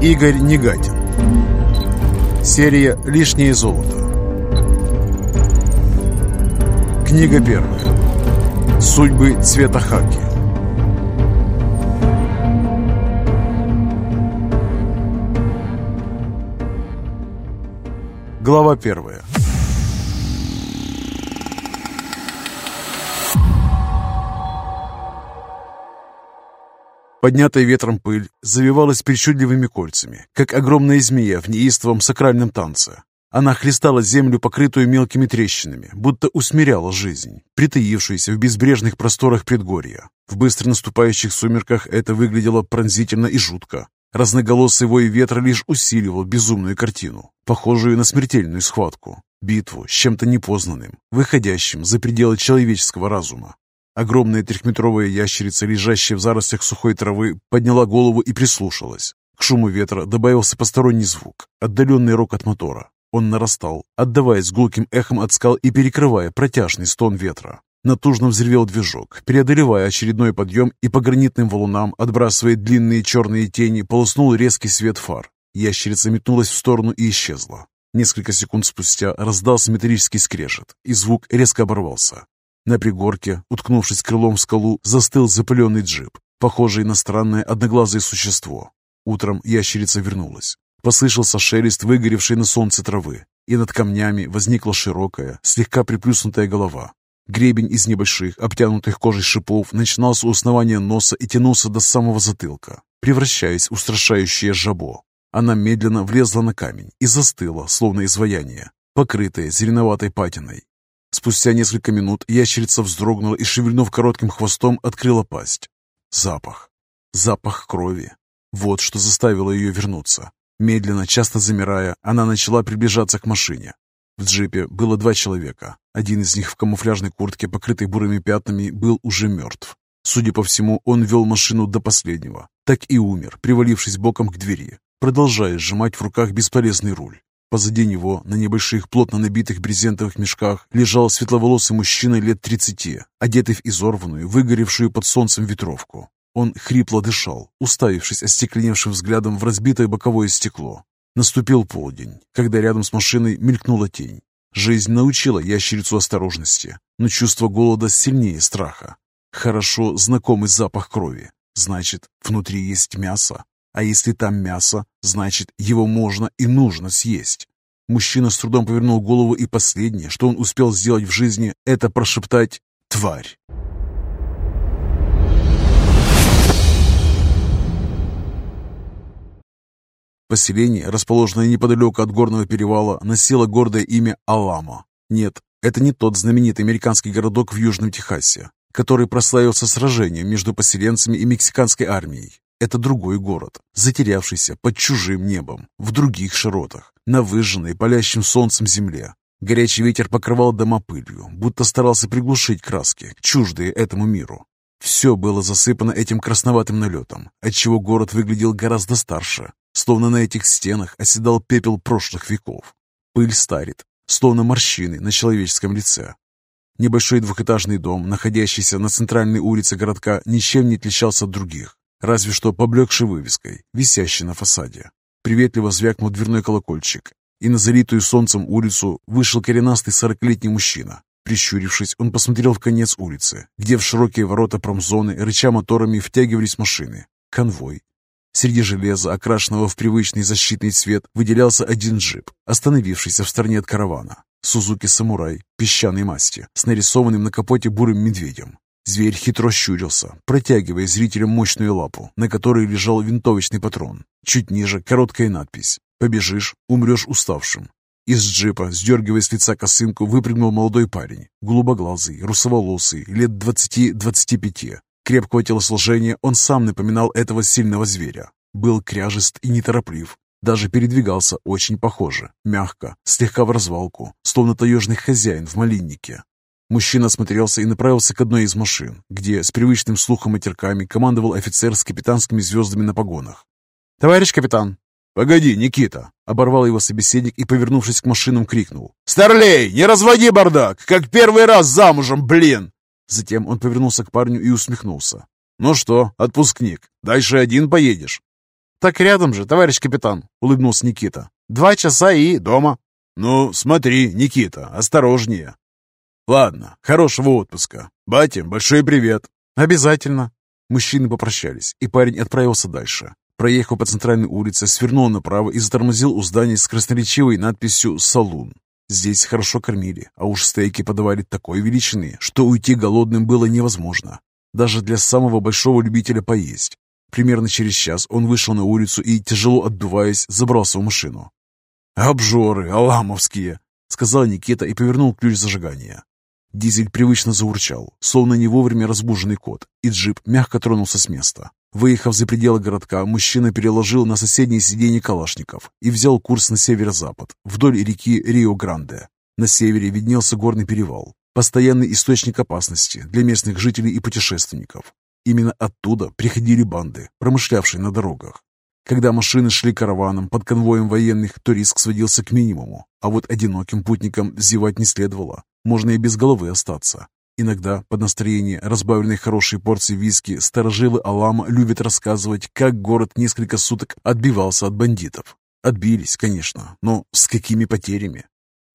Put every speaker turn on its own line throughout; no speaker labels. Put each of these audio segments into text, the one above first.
Игорь Негатин. Серия «Лишнее золото» Книга первая. Судьбы цвета хаки Глава первая Поднятая ветром пыль завивалась причудливыми кольцами, как огромная змея в неистовом сакральном танце. Она хлестала землю, покрытую мелкими трещинами, будто усмиряла жизнь, притаившуюся в безбрежных просторах предгорья. В быстро наступающих сумерках это выглядело пронзительно и жутко. Разноголосый вой ветра лишь усиливал безумную картину, похожую на смертельную схватку, битву с чем-то непознанным, выходящим за пределы человеческого разума. Огромная трехметровая ящерица, лежащая в зарослях сухой травы, подняла голову и прислушалась. К шуму ветра добавился посторонний звук, отдаленный рок от мотора. Он нарастал, отдаваясь гулким эхом от скал и перекрывая протяжный стон ветра. Натужно взревел движок, преодолевая очередной подъем и по гранитным валунам, отбрасывая длинные черные тени, полоснул резкий свет фар. Ящерица метнулась в сторону и исчезла. Несколько секунд спустя раздался металлический скрежет, и звук резко оборвался. На пригорке, уткнувшись крылом в скалу, застыл запыленный джип, похожий на странное одноглазое существо. Утром ящерица вернулась. Послышался шелест выгоревшей на солнце травы, и над камнями возникла широкая, слегка приплюснутая голова. Гребень из небольших, обтянутых кожей шипов начинался у основания носа и тянулся до самого затылка, превращаясь в устрашающее жабо. Она медленно влезла на камень и застыла, словно изваяние, покрытое зеленоватой патиной. Спустя несколько минут ящерица вздрогнула и, шевельнув коротким хвостом, открыла пасть. Запах. Запах крови. Вот что заставило ее вернуться. Медленно, часто замирая, она начала приближаться к машине. В джипе было два человека. Один из них в камуфляжной куртке, покрытой бурыми пятнами, был уже мертв. Судя по всему, он вел машину до последнего. Так и умер, привалившись боком к двери, продолжая сжимать в руках бесполезный руль. Позади него, на небольших, плотно набитых брезентовых мешках, лежал светловолосый мужчина лет тридцати, одетый в изорванную, выгоревшую под солнцем ветровку. Он хрипло дышал, уставившись остекленевшим взглядом в разбитое боковое стекло. Наступил полдень, когда рядом с машиной мелькнула тень. Жизнь научила ящерицу осторожности, но чувство голода сильнее страха. Хорошо знакомый запах крови. Значит, внутри есть мясо. А если там мясо, значит, его можно и нужно съесть. Мужчина с трудом повернул голову, и последнее, что он успел сделать в жизни, это прошептать «Тварь!». Поселение, расположенное неподалеку от горного перевала, носило гордое имя Алама. Нет, это не тот знаменитый американский городок в Южном Техасе, который прославился сражением между поселенцами и мексиканской армией. Это другой город, затерявшийся под чужим небом, в других широтах, на выжженной палящим солнцем земле. Горячий ветер покрывал дома пылью, будто старался приглушить краски, чуждые этому миру. Все было засыпано этим красноватым налетом, отчего город выглядел гораздо старше, словно на этих стенах оседал пепел прошлых веков. Пыль старит, словно морщины на человеческом лице. Небольшой двухэтажный дом, находящийся на центральной улице городка, ничем не отличался от других разве что поблекшей вывеской, висящей на фасаде. Приветливо звякнул дверной колокольчик, и на залитую солнцем улицу вышел коренастый сорокалетний мужчина. Прищурившись, он посмотрел в конец улицы, где в широкие ворота промзоны, рыча моторами, втягивались машины. Конвой. Среди железа, окрашенного в привычный защитный цвет, выделялся один джип, остановившийся в стороне от каравана. Сузуки Самурай, песчаной масти, с нарисованным на капоте бурым медведем. Зверь хитро щурился, протягивая зрителям мощную лапу, на которой лежал винтовочный патрон. Чуть ниже короткая надпись «Побежишь, умрешь уставшим». Из джипа, сдергивая с лица косынку, выпрыгнул молодой парень, голубоглазый, русоволосый, лет двадцати-двадцати пяти. Крепкого телосложения он сам напоминал этого сильного зверя. Был кряжест и нетороплив, даже передвигался очень похоже, мягко, слегка в развалку, словно таежный хозяин в малиннике. Мужчина осмотрелся и направился к одной из машин, где с привычным слухом и терками командовал офицер с капитанскими звездами на погонах. «Товарищ капитан!» «Погоди, Никита!» — оборвал его собеседник и, повернувшись к машинам, крикнул. «Старлей, не разводи бардак! Как первый раз замужем, блин!» Затем он повернулся к парню и усмехнулся. «Ну что, отпускник, дальше один поедешь?» «Так рядом же, товарищ капитан», — улыбнулся Никита. «Два часа и дома».
«Ну, смотри, Никита, осторожнее». «Ладно, хорошего отпуска. Батя, большой привет».
«Обязательно». Мужчины попрощались, и парень отправился дальше. Проехав по центральной улице, свернул направо и затормозил у здания с красноречивой надписью «Салун». Здесь хорошо кормили, а уж стейки подавали такой величины, что уйти голодным было невозможно. Даже для самого большого любителя поесть. Примерно через час он вышел на улицу и, тяжело отдуваясь, забрался в машину. «Обжоры, аламовские!» — сказал Никита и повернул ключ зажигания. Дизель привычно заурчал, словно не вовремя разбуженный кот, и джип мягко тронулся с места. Выехав за пределы городка, мужчина переложил на соседнее сиденье калашников и взял курс на северо-запад, вдоль реки Рио-Гранде. На севере виднелся горный перевал, постоянный источник опасности для местных жителей и путешественников. Именно оттуда приходили банды, промышлявшие на дорогах. Когда машины шли караваном под конвоем военных, то риск сводился к минимуму, а вот одиноким путникам зевать не следовало, можно и без головы остаться. Иногда, под настроение разбавленной хорошей порции виски, старожилы Алама любят рассказывать, как город несколько суток отбивался от бандитов. Отбились, конечно, но с какими потерями?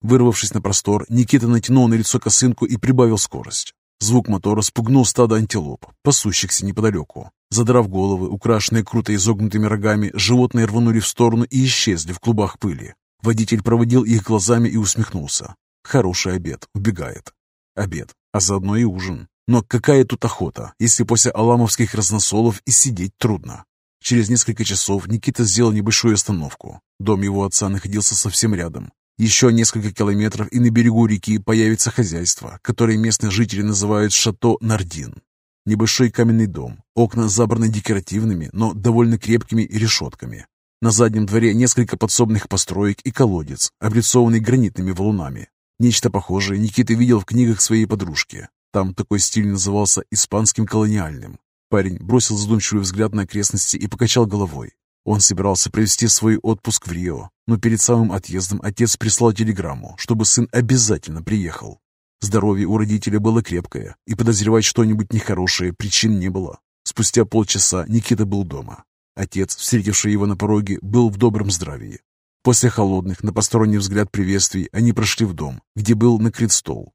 Вырвавшись на простор, Никита натянул на лицо косынку и прибавил скорость. Звук мотора спугнул стадо антилоп, пасущихся неподалеку. Задрав головы, украшенные круто изогнутыми рогами, животные рванули в сторону и исчезли в клубах пыли. Водитель проводил их глазами и усмехнулся. Хороший обед, убегает. Обед, а заодно и ужин. Но какая тут охота, если после аламовских разносолов и сидеть трудно? Через несколько часов Никита сделал небольшую остановку. Дом его отца находился совсем рядом. Еще несколько километров, и на берегу реки появится хозяйство, которое местные жители называют «Шато Нардин». Небольшой каменный дом, окна забраны декоративными, но довольно крепкими решетками. На заднем дворе несколько подсобных построек и колодец, облицованный гранитными валунами. Нечто похожее Никита видел в книгах своей подружки. Там такой стиль назывался испанским колониальным. Парень бросил задумчивый взгляд на окрестности и покачал головой. Он собирался провести свой отпуск в Рио, но перед самым отъездом отец прислал телеграмму, чтобы сын обязательно приехал. Здоровье у родителя было крепкое, и подозревать что-нибудь нехорошее причин не было. Спустя полчаса Никита был дома. Отец, встретивший его на пороге, был в добром здравии. После холодных, на посторонний взгляд приветствий, они прошли в дом, где был накрыт стол.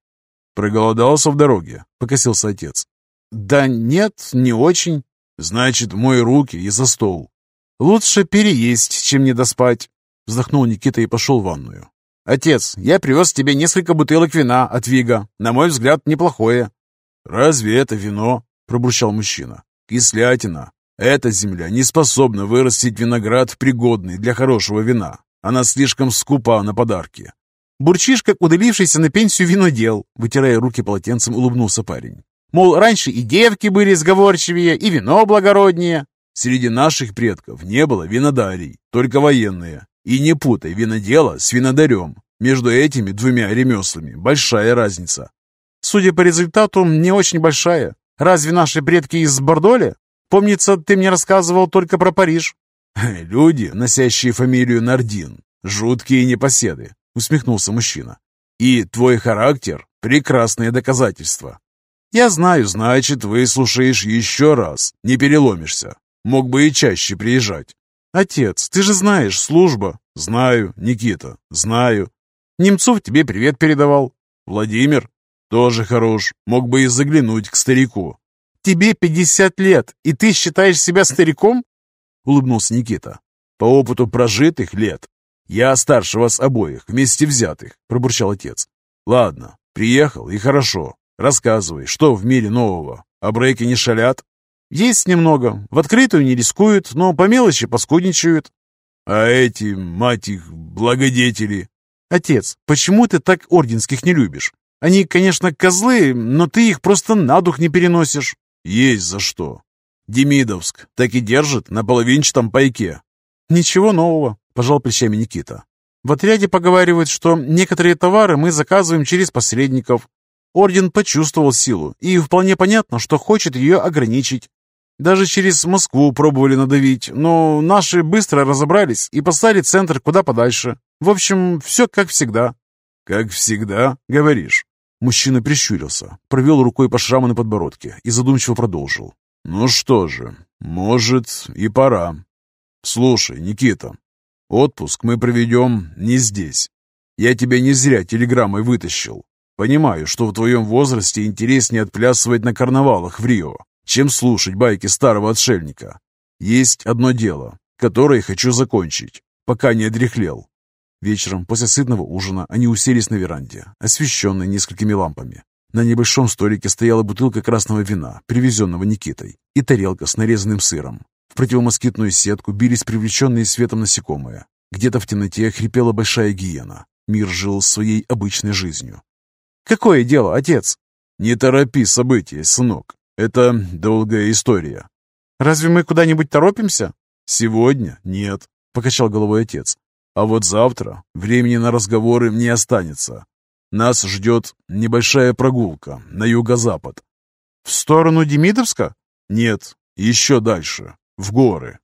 «Проголодался в дороге?» — покосился отец.
«Да нет, не очень».
«Значит, мой руки и за стол».
«Лучше переесть, чем не доспать», — вздохнул Никита и пошел в ванную. «Отец, я привез тебе несколько бутылок вина от Вига. На мой взгляд, неплохое».
«Разве это вино?» – пробурчал мужчина. «Кислятина. Эта земля не способна вырастить виноград, пригодный для хорошего вина. Она слишком скупа на подарки».
«Бурчишь, как удалившийся на пенсию винодел», – вытирая руки полотенцем, улыбнулся парень. «Мол, раньше и девки были сговорчивее, и вино благороднее».
«Среди наших предков не было винодарей, только военные. И не путай винодела с винодарем. Между этими двумя ремеслами большая разница.
Судя по результату, не очень большая. Разве наши предки из Бордоля? Помнится, ты мне рассказывал только про Париж.
Люди, носящие фамилию Нардин, жуткие непоседы, усмехнулся мужчина. И твой характер – прекрасное доказательство. Я знаю, значит, выслушаешь еще раз, не переломишься. Мог бы и чаще приезжать.
«Отец, ты же знаешь, служба».
«Знаю, Никита, знаю».
«Немцов тебе привет передавал».
«Владимир? Тоже хорош. Мог бы и заглянуть к старику».
«Тебе пятьдесят лет, и ты считаешь себя стариком?»
Улыбнулся Никита. «По опыту прожитых лет. Я старше вас обоих, вместе взятых», пробурчал отец. «Ладно, приехал, и хорошо. Рассказывай, что в мире нового? А брейки не шалят?»
Есть немного. В открытую не рискуют, но по мелочи поскудничают.
А эти, мать их, благодетели?
Отец, почему ты так орденских не любишь? Они, конечно, козлы, но ты их просто на дух не переносишь.
Есть за что. Демидовск так и держит на половинчатом пайке.
Ничего нового, пожал плечами Никита. В отряде поговаривают, что некоторые товары мы заказываем через посредников. Орден почувствовал силу, и вполне понятно, что хочет ее ограничить. Даже через Москву пробовали надавить, но наши быстро разобрались и послали центр куда подальше. В общем, все как всегда».
«Как всегда, говоришь?»
Мужчина прищурился, провел рукой по шраму на подбородке и задумчиво продолжил.
«Ну что же, может, и пора. «Слушай, Никита, отпуск мы проведем не здесь. Я тебя не зря телеграммой вытащил. Понимаю, что в твоем возрасте интереснее отплясывать на карнавалах в Рио, чем слушать байки старого отшельника. Есть одно дело, которое хочу закончить, пока не одряхлел. Вечером, после сытного ужина, они уселись на веранде, освещенной несколькими лампами. На небольшом столике стояла бутылка красного вина, привезенного Никитой, и тарелка с нарезанным сыром. В противомоскитную сетку бились привлеченные светом насекомые. Где-то в темноте хрипела большая гиена. Мир жил своей обычной жизнью. «Какое дело, отец?» «Не торопи события, сынок. Это долгая история». «Разве мы куда-нибудь торопимся?» «Сегодня нет», — покачал головой отец. «А вот завтра времени на разговоры не останется. Нас ждет небольшая прогулка на юго-запад».
«В сторону Демидовска?»
«Нет, еще дальше, в горы».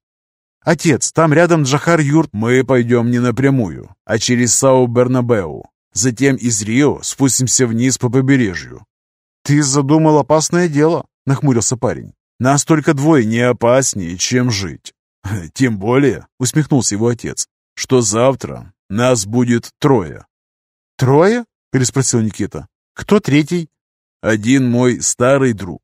«Отец, там рядом Джахар-Юрт».
«Мы пойдем не напрямую, а через Сау-Бернабеу. Затем из Рио спустимся вниз по побережью».
«Ты задумал опасное дело», — нахмурился парень.
«Нас только двое не опаснее, чем жить». «Тем более», — усмехнулся его отец, «что завтра нас будет трое».
«Трое?» — переспросил Никита. «Кто третий?»
«Один мой старый друг.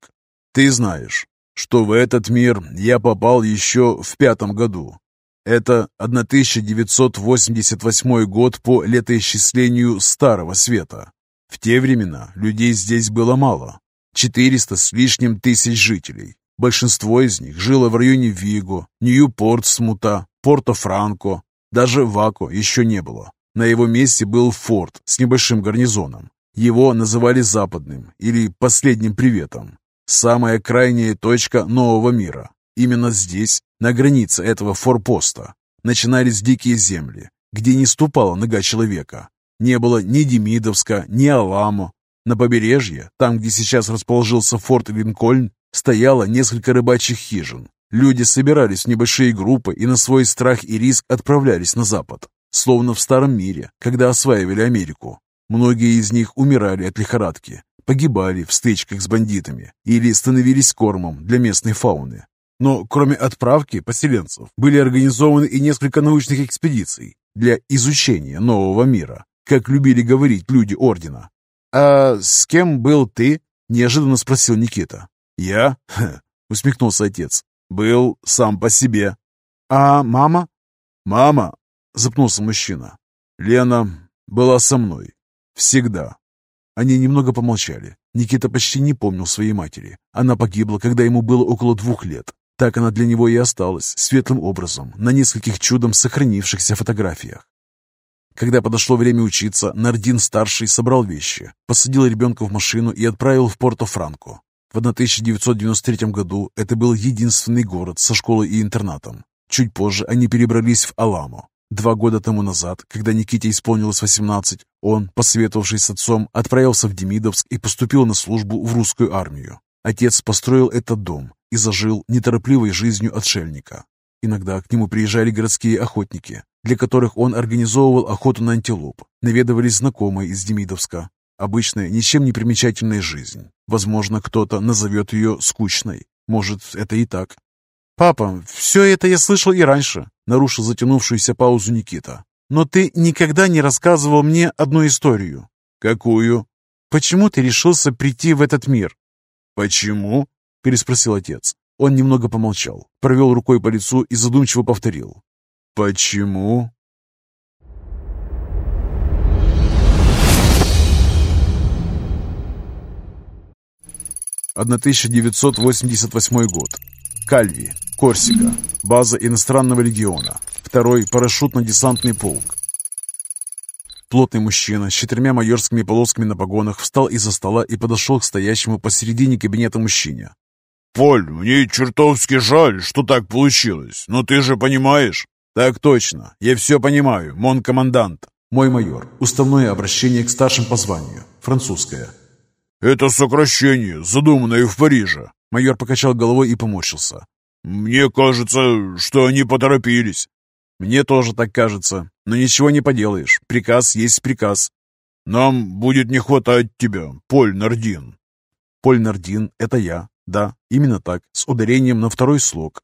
Ты знаешь, что в этот мир я попал еще в пятом году. Это 1988 год по летоисчислению Старого Света. В те времена людей здесь было мало. 400 с лишним тысяч жителей. Большинство из них жило в районе Виго, Нью-Портсмута, Порто-Франко. Даже Вако еще не было. На его месте был форт с небольшим гарнизоном. Его называли Западным или Последним Приветом. Самая крайняя точка нового мира. Именно здесь, на границе этого форпоста, начинались дикие земли, где не ступала нога человека. Не было ни Демидовска, ни Аламо. На побережье, там, где сейчас расположился форт Линкольн, стояло несколько рыбачьих хижин. Люди собирались в небольшие группы и на свой страх и риск отправлялись на запад, словно в старом мире, когда осваивали Америку. Многие из них умирали от лихорадки, погибали в стычках с бандитами или становились кормом для местной фауны. Но кроме отправки поселенцев были организованы и несколько научных экспедиций для изучения нового мира, как любили говорить люди Ордена. «А с кем был ты?» – неожиданно спросил Никита. «Я?» – усмехнулся отец. «Был сам по себе». «А мама?» «Мама?» – запнулся мужчина. «Лена была со мной. Всегда. Они немного помолчали. Никита почти не помнил своей матери. Она погибла, когда ему было около двух лет. Так она для него и осталась, светлым образом, на нескольких чудом сохранившихся фотографиях. Когда подошло время учиться, Нардин-старший собрал вещи, посадил ребенка в машину и отправил в Порто-Франко. В 1993 году это был единственный город со школой и интернатом. Чуть позже они перебрались в Аламо, Два года тому назад, когда Никите исполнилось 18, он, посоветовавшись с отцом, отправился в Демидовск и поступил на службу в русскую армию. Отец построил этот дом и зажил неторопливой жизнью отшельника. Иногда к нему приезжали городские охотники, для которых он организовывал охоту на антилоп. Наведывались знакомые из Демидовска. Обычная, ничем не примечательная жизнь. Возможно, кто-то назовет ее скучной. Может, это и так. «Папа, все это я слышал и раньше», — нарушил затянувшуюся паузу Никита. «Но ты никогда не рассказывал мне одну историю». «Какую?»
«Почему ты решился прийти в этот мир?»
«Почему?»
— переспросил отец. Он немного помолчал, провел рукой по лицу и задумчиво повторил.
«Почему?» «1988 год. Кальви, Корсика. База иностранного легиона. Второй парашютно-десантный полк. Плотный мужчина с четырьмя майорскими полосками на погонах встал из-за стола и подошел к стоящему посередине кабинета мужчине.
«Поль, мне чертовски жаль, что так получилось, но ты же понимаешь?»
«Так точно. Я все понимаю, мон-командант. Мой майор. Уставное обращение к старшим по званию. Французское».
«Это сокращение, задуманное в Париже».
Майор покачал головой и поморщился.
«Мне кажется, что они поторопились».
«Мне тоже так кажется. Но ничего не поделаешь. Приказ есть приказ».
«Нам будет не хватать тебя, Поль Нардин».
«Поль Нардин — это я. Да, именно так, с ударением на второй слог».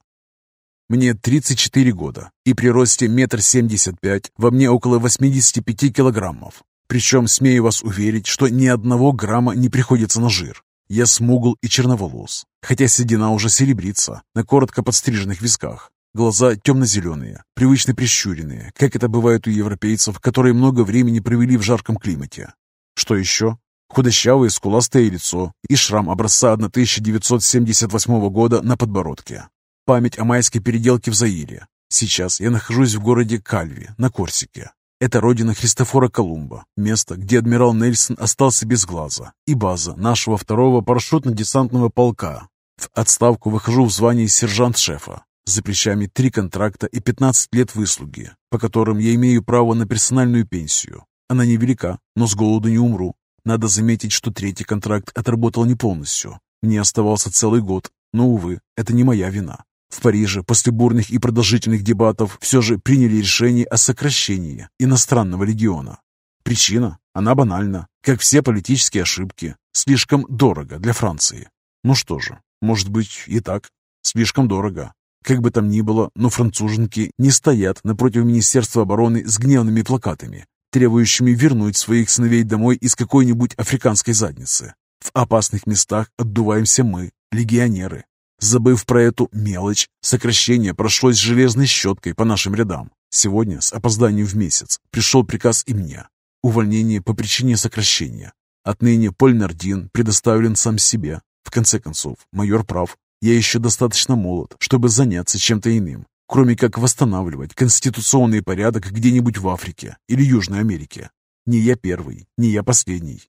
Мне 34 года, и при росте метр семьдесят пять во мне около 85 килограммов. Причем смею вас уверить, что ни одного грамма не приходится на жир. Я смугл и черноволос, хотя седина уже серебрится на коротко подстриженных висках. Глаза темно-зеленые, привычно прищуренные, как это бывает у европейцев, которые много времени провели в жарком климате. Что еще? Худощавое скуластое лицо и шрам образца 1978 года на подбородке. Память о майской переделке в Заире. Сейчас я нахожусь в городе Кальви, на Корсике. Это родина Христофора Колумба, место, где адмирал Нельсон остался без глаза, и база нашего второго парашютно-десантного полка. В отставку выхожу в звании сержант-шефа. За плечами три контракта и 15 лет выслуги, по которым я имею право на персональную пенсию. Она невелика, но с голоду не умру. Надо заметить, что третий контракт отработал не полностью. Мне оставался целый год, но, увы, это не моя вина. В Париже после бурных и продолжительных дебатов все же приняли решение о сокращении иностранного легиона. Причина? Она банальна, как все политические ошибки. Слишком дорого для Франции. Ну что же, может быть и так. Слишком дорого. Как бы там ни было, но француженки не стоят напротив Министерства обороны с гневными плакатами, требующими вернуть своих сыновей домой из какой-нибудь африканской задницы. В опасных местах отдуваемся мы, легионеры, Забыв про эту мелочь, сокращение прошлось железной щеткой по нашим рядам. Сегодня, с опозданием в месяц, пришел приказ и мне. Увольнение по причине сокращения. Отныне Поль Нардин предоставлен сам себе. В конце концов, майор прав. Я еще достаточно молод, чтобы заняться чем-то иным, кроме как восстанавливать конституционный порядок где-нибудь в Африке или Южной Америке. Не я первый, не я последний.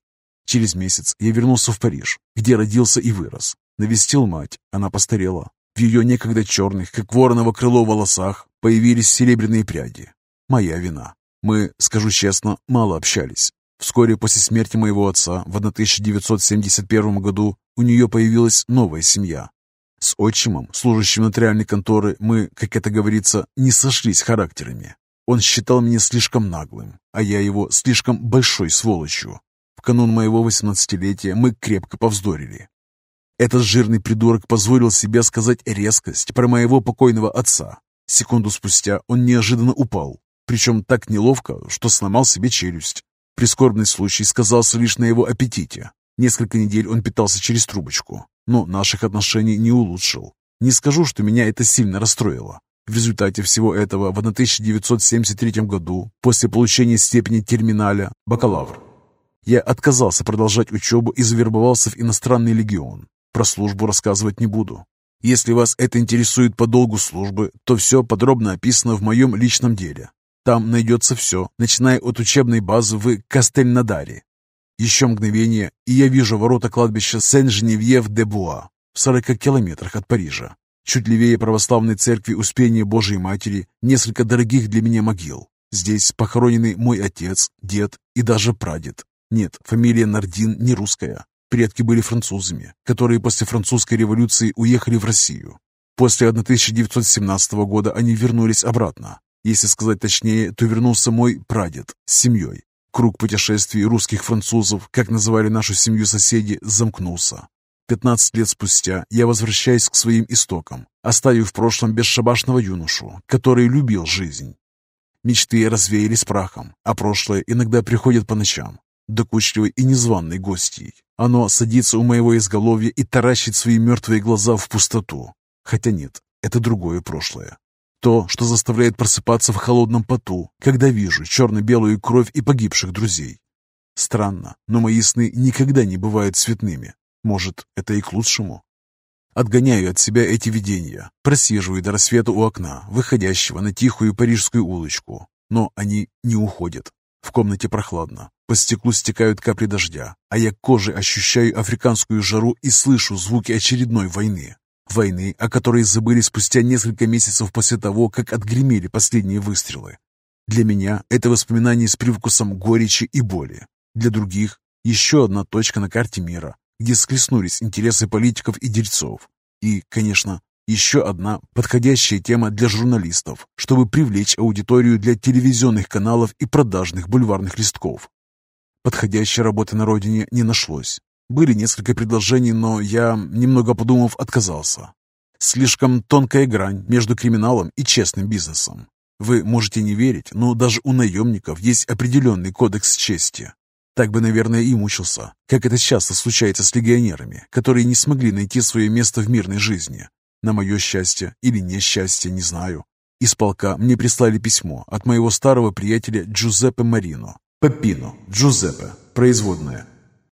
Через месяц я вернулся в Париж, где родился и вырос. Навестил мать, она постарела. В ее некогда черных, как вороново крыло волосах, появились серебряные пряди. Моя вина. Мы, скажу честно, мало общались. Вскоре после смерти моего отца в 1971 году у нее появилась новая семья. С отчимом, служащим нотариальной конторы, мы, как это говорится, не сошлись характерами. Он считал меня слишком наглым, а я его слишком большой сволочью. В канун моего восемнадцатилетия мы крепко повздорили. Этот жирный придурок позволил себе сказать резкость про моего покойного отца. Секунду спустя он неожиданно упал, причем так неловко, что сломал себе челюсть. Прискорбный случай сказался лишь на его аппетите. Несколько недель он питался через трубочку, но наших отношений не улучшил. Не скажу, что меня это сильно расстроило. В результате всего этого в 1973 году, после получения степени терминаля, бакалавр, я отказался продолжать учебу и завербовался в иностранный легион. Про службу рассказывать не буду. Если вас это интересует по долгу службы, то все подробно описано в моем личном деле. Там найдется все, начиная от учебной базы в Кастельнадаре. Еще мгновение, и я вижу ворота кладбища Сен-Женевьев-де-Буа в 40 километрах от Парижа. Чуть левее православной церкви Успения Божией Матери несколько дорогих для меня могил. Здесь похоронены мой отец, дед и даже прадед. Нет, фамилия Нардин не русская. Предки были французами, которые после французской революции уехали в Россию. После 1917 года они вернулись обратно. Если сказать точнее, то вернулся мой прадед с семьей. Круг путешествий русских французов, как называли нашу семью соседи, замкнулся. 15 лет спустя я возвращаюсь к своим истокам, оставив в прошлом бесшабашного юношу, который любил жизнь. Мечты развеялись прахом, а прошлое иногда приходит по ночам, докучливой и незваной гостьей. Оно садится у моего изголовья и таращит свои мертвые глаза в пустоту. Хотя нет, это другое прошлое. То, что заставляет просыпаться в холодном поту, когда вижу черно-белую кровь и погибших друзей. Странно, но мои сны никогда не бывают цветными. Может, это и к лучшему? Отгоняю от себя эти видения, просиживаю до рассвета у окна, выходящего на тихую парижскую улочку. Но они не уходят. В комнате прохладно. По стеклу стекают капли дождя, а я кожей ощущаю африканскую жару и слышу звуки очередной войны. Войны, о которой забыли спустя несколько месяцев после того, как отгремели последние выстрелы. Для меня это воспоминание с привкусом горечи и боли. Для других – еще одна точка на карте мира, где склеснулись интересы политиков и дельцов. И, конечно, еще одна подходящая тема для журналистов, чтобы привлечь аудиторию для телевизионных каналов и продажных бульварных листков. Подходящей работы на родине не нашлось. Были несколько предложений, но я, немного подумав, отказался. Слишком тонкая грань между криминалом и честным бизнесом. Вы можете не верить, но даже у наемников есть определенный кодекс чести. Так бы, наверное, и мучился, как это часто случается с легионерами, которые не смогли найти свое место в мирной жизни. На мое счастье или несчастье, не знаю. Из полка мне прислали письмо от моего старого приятеля Джузеппе Марино. Пеппино, Джузеппе, производная.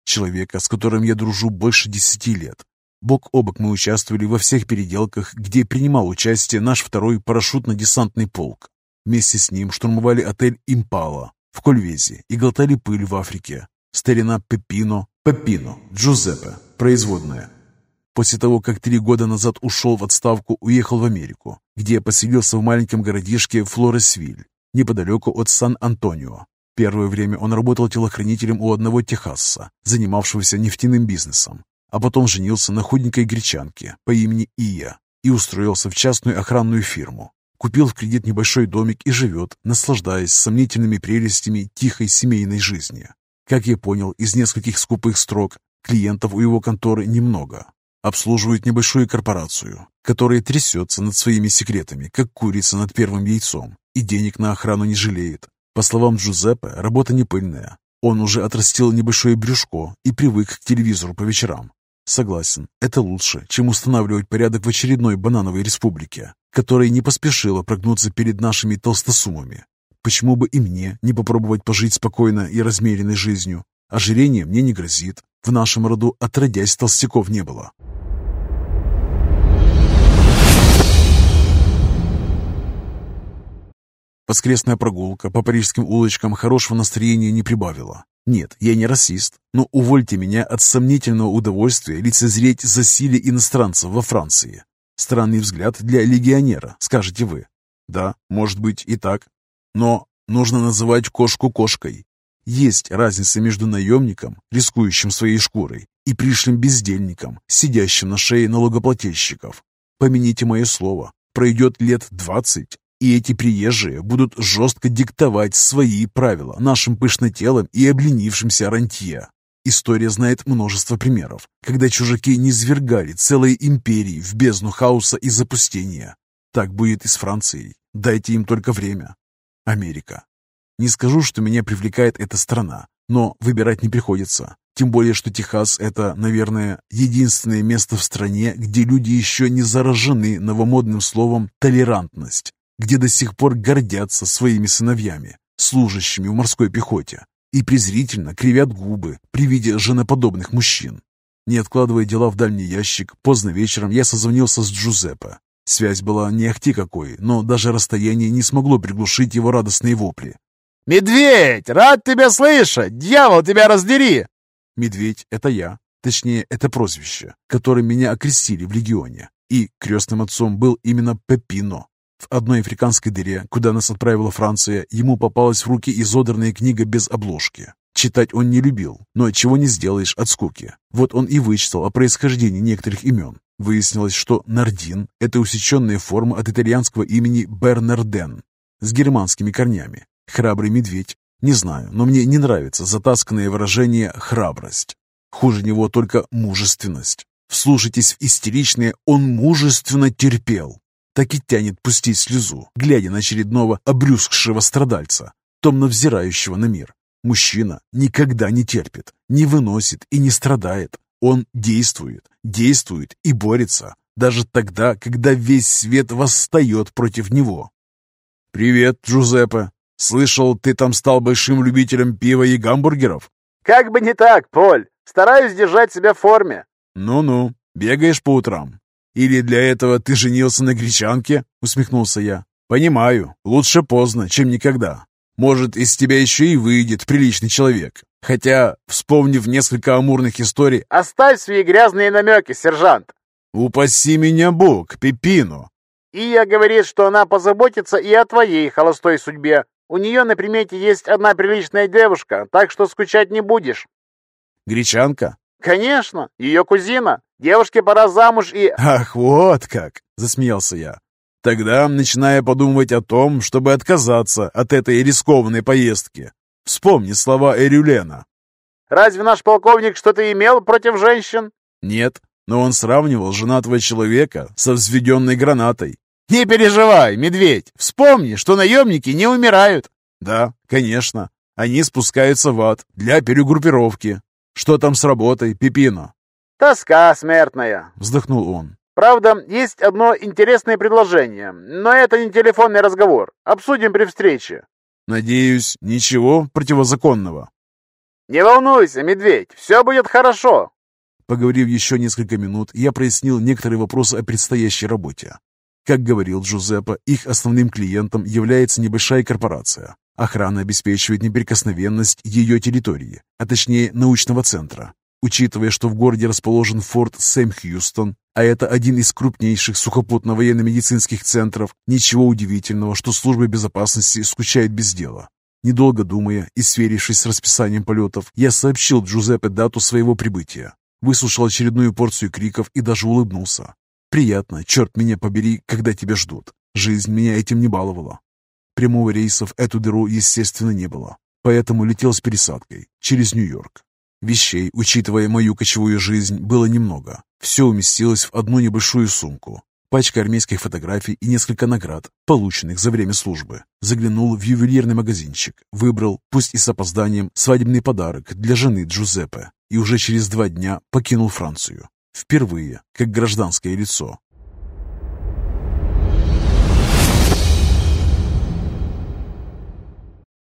Человека, с которым я дружу больше десяти лет. Бок о бок мы участвовали во всех переделках, где принимал участие наш второй парашютно-десантный полк. Вместе с ним штурмовали отель «Импала» в Кольвезе и глотали пыль в Африке. Старина Пеппино, Пеппино, Джузеппе, производная. После того, как три года назад ушел в отставку, уехал в Америку, где поселился в маленьком городишке Флоресвиль, неподалеку от Сан-Антонио. Первое время он работал телохранителем у одного техасца, занимавшегося нефтяным бизнесом, а потом женился на худенькой гречанке по имени Ия и устроился в частную охранную фирму. Купил в кредит небольшой домик и живет, наслаждаясь сомнительными прелестями тихой семейной жизни. Как я понял из нескольких скупых строк, клиентов у его конторы немного. Обслуживают небольшую корпорацию, которая трясется над своими секретами, как курица над первым яйцом, и денег на охрану не жалеет. По словам Джузеппе, работа не пыльная. Он уже отрастил небольшое брюшко и привык к телевизору по вечерам. Согласен, это лучше, чем устанавливать порядок в очередной банановой республике, которая не поспешила прогнуться перед нашими толстосумами. Почему бы и мне не попробовать пожить спокойно и размеренной жизнью? Ожирение мне не грозит. В нашем роду отродясь толстяков не было. Воскресная прогулка по парижским улочкам хорошего настроения не прибавила. Нет, я не расист, но увольте меня от сомнительного удовольствия лицезреть засилие иностранцев во Франции. Странный взгляд для легионера, скажете вы. Да, может быть и так. Но нужно называть кошку кошкой. Есть разница между наемником, рискующим своей шкурой, и пришлым бездельником, сидящим на шее налогоплательщиков. Помяните мое слово, пройдет лет двадцать, и эти приезжие будут жестко диктовать свои правила нашим пышнотелым и обленившимся рантье. История знает множество примеров, когда чужаки низвергали целые империи в бездну хаоса и запустения. Так будет и с Францией. Дайте им только время. Америка. Не скажу, что меня привлекает эта страна, но выбирать не приходится. Тем более, что Техас – это, наверное, единственное место в стране, где люди еще не заражены новомодным словом «толерантность» где до сих пор гордятся своими сыновьями, служащими в морской пехоте, и презрительно кривят губы при виде женоподобных мужчин. Не откладывая дела в дальний ящик, поздно вечером я созвонился с Джузеппе. Связь была не ахти какой, но даже расстояние не смогло приглушить его радостные вопли.
«Медведь! Рад тебя слышать! Дьявол, тебя раздери!»
«Медведь — это я. Точнее, это прозвище, которым меня окрестили в легионе. И крестным отцом был именно Пепино, в одной африканской дыре, куда нас отправила Франция, ему попалась в руки изодранная книга без обложки. Читать он не любил, но чего не сделаешь от скуки. Вот он и вычитал о происхождении некоторых имен. Выяснилось, что Нардин – это усеченная форма от итальянского имени Бернарден с германскими корнями. Храбрый медведь. Не знаю, но мне не нравится затасканное выражение «храбрость». Хуже него только мужественность. Вслушайтесь в истеричное «он мужественно терпел» так и тянет пустить слезу, глядя на очередного обрюзгшего страдальца, томно взирающего на мир. Мужчина никогда не терпит, не выносит и не страдает. Он действует, действует и борется, даже тогда, когда весь свет восстает против него. «Привет, Джузеппе. Слышал, ты там стал большим любителем пива и гамбургеров?»
«Как бы не так, Поль. Стараюсь держать себя в форме».
«Ну-ну, бегаешь по утрам. «Или для этого ты женился на гречанке?» — усмехнулся я. «Понимаю, лучше поздно, чем никогда. Может, из тебя еще и выйдет приличный человек. Хотя, вспомнив несколько амурных историй...
«Оставь свои грязные намеки, сержант!»
«Упаси меня Бог, Пепину!»
«Ия говорит, что она позаботится и о твоей холостой судьбе. У нее на примете есть одна приличная девушка, так что скучать не будешь».
«Гречанка?»
«Конечно, ее кузина. Девушке пора замуж и...»
«Ах, вот как!» — засмеялся я. «Тогда начинаю подумывать о том, чтобы отказаться от этой рискованной поездки. Вспомни слова Эрюлена».
«Разве наш полковник что-то имел против женщин?»
«Нет,
но он сравнивал женатого человека со взведенной гранатой.
«Не переживай, медведь, вспомни, что наемники не умирают».
«Да, конечно. Они спускаются в ад для перегруппировки. Что там с работой, Пипино?»
«Тоска смертная», — вздохнул он. «Правда, есть одно интересное предложение, но это не телефонный разговор. Обсудим при встрече».
«Надеюсь, ничего противозаконного».
«Не волнуйся, медведь, все будет хорошо».
Поговорив еще несколько минут, я прояснил некоторые вопросы о предстоящей работе. Как говорил Джузеппе, их основным клиентом является небольшая корпорация. Охрана обеспечивает неприкосновенность ее территории, а точнее научного центра. Учитывая, что в городе расположен форт Сэм Хьюстон, а это один из крупнейших сухопутно-военно-медицинских центров, ничего удивительного, что служба безопасности скучает без дела. Недолго думая и сверившись с расписанием полетов, я сообщил Джузеппе дату своего прибытия. Выслушал очередную порцию криков и даже улыбнулся. Приятно, черт меня побери, когда тебя ждут. Жизнь меня этим не баловала. Прямого рейса в эту дыру, естественно, не было, поэтому летел с пересадкой через Нью-Йорк. Вещей, учитывая мою кочевую жизнь, было немного. Все уместилось в одну небольшую сумку. Пачка армейских фотографий и несколько наград, полученных за время службы. Заглянул в ювелирный магазинчик, выбрал, пусть и с опозданием, свадебный подарок для жены Джузеппе и уже через два дня покинул Францию. Впервые, как гражданское лицо.